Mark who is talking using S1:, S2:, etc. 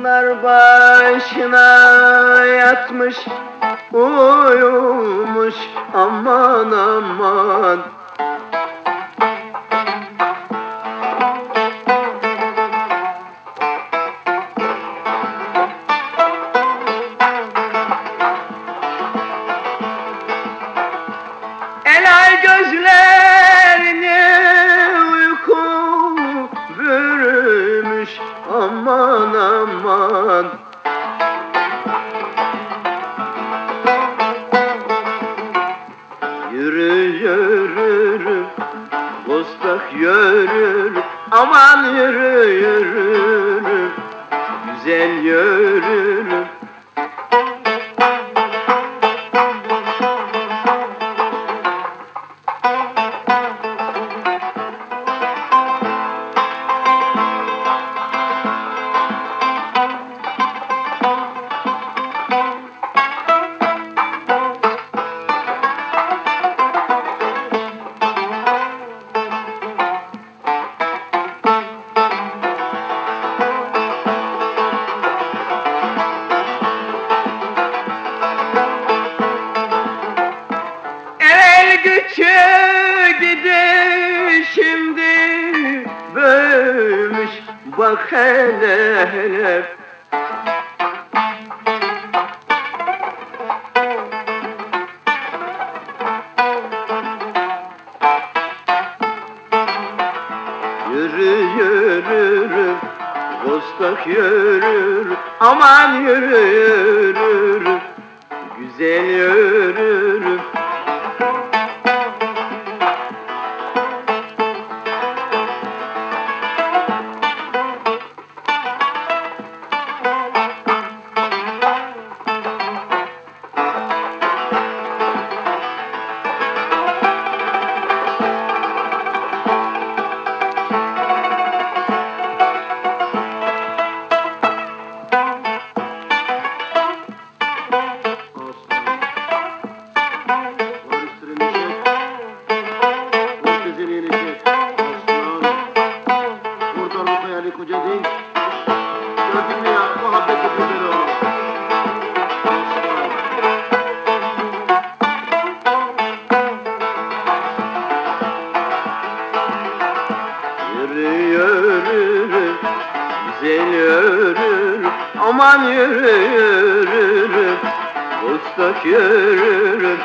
S1: Pınar başına yatmış Uyumuş. Aman aman Yürü yürü Bostak yürü Aman yürü yürü. Güzel yürü bak hele hele. Yürü yürü Bostak yürü Aman yürü yürü Güzel yürü Güzel yürü Aman yürü yürü Ustak yürü